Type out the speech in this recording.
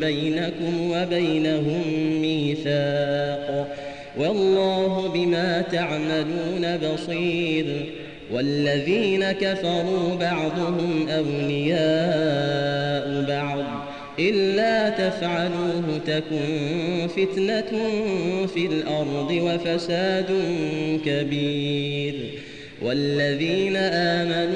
بينكم وبينهم ميثاق. والله بما تعملون بصير. والذين كفروا بعضهم أولياء بعض. إلا تفعلوه تكن فتنة في الأرض وفساد كبير. والذين آمنوا